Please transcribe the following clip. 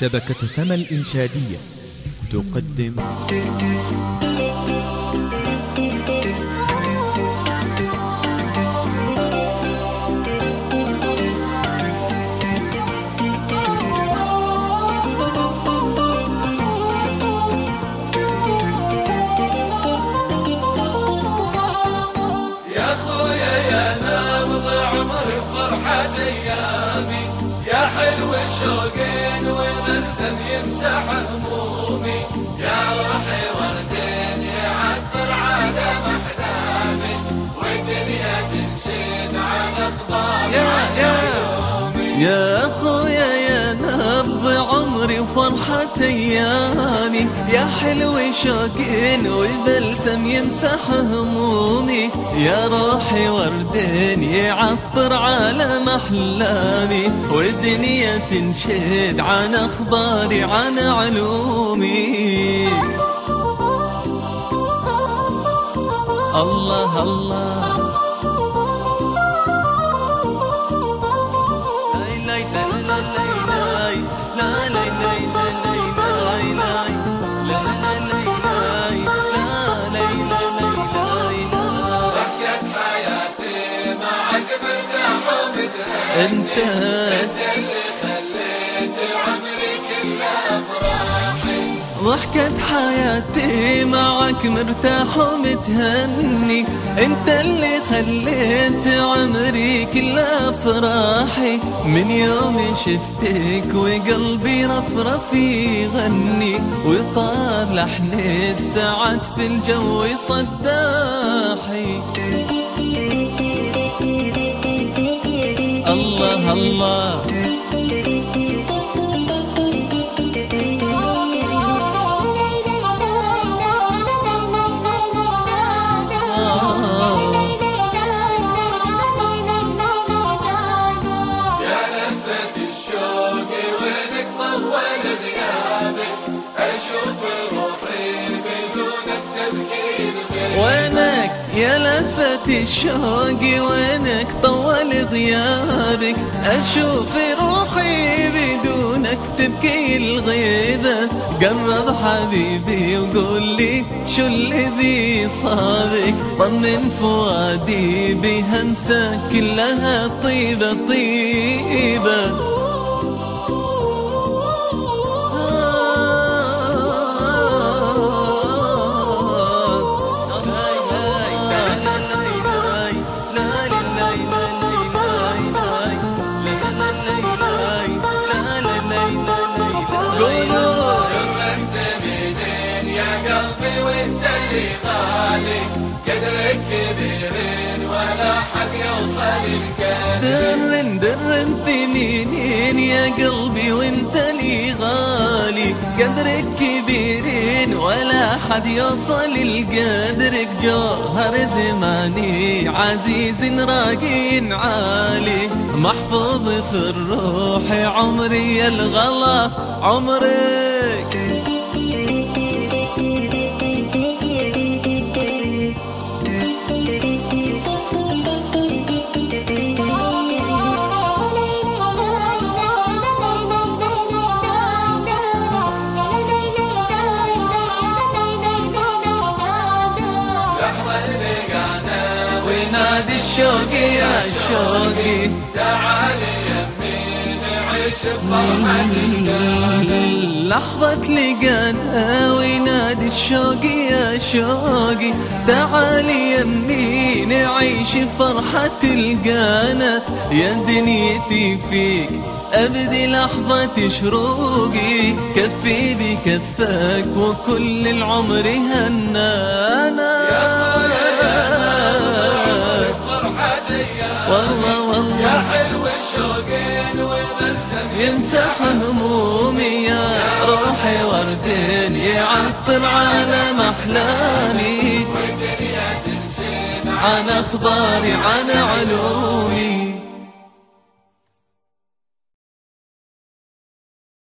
شبكة سما الإنشادية تقدم. يا خويا يا نبض عمر فرحة أيامي. يا حلو شوقين وملزم يمسح همومي. يا روحي وردين يعطر عالم احلامي والدنيا تنسين عن أخبار يا يا. يا أخويا يا نبض عمري وفرحة أيامي. يا حلو شوقين وبلسم يمسح همومي. يا روحي وردين يعطر عالم احلامي والدنيا تنشد عن أخباري عن علومي. الله الله. انت اللي خليت عمري كله افراحي ضحكة حياتي معك مرتاح ومتهني. انت اللي خليت عمري كل افراحي. من يوم شفتك وقلبي رفرف يغني. وطار لحن السعد في الجو صداحي. الله. أشوف روحي وينك يا لفة الشوق وينك طول غيابك أشوف روحي بدونك تبكي الغيبة. قرب حبيبي وقول لي شو الذي صابك؟ طمن فؤادي بهمسة كلها طيبة طيبة. درن درن ثمينين يا قلبي وانت لي غالي. قدرك كبيرين ولا حد يوصل لقدرك. جوهر زماني عزيز راقي عالي. محفوظ في الروح عمري الغلا. عمرك وينادي الشوق يا شوقي يمي نعيش بفرحة لحظة لقانا وينادي الشوق يا شوقي. تعالي يمي نعيش فرحة القانا يا دنيتي فيك أبدي لحظة شروقي. كفي بكفك وكل العمر هنانا. والله والله يا حلو شوقين وملزم يمسح همومي يا روحي وردين يعطر عالم أحلامي والدنيا تنسينا عن أخباري عن علومي.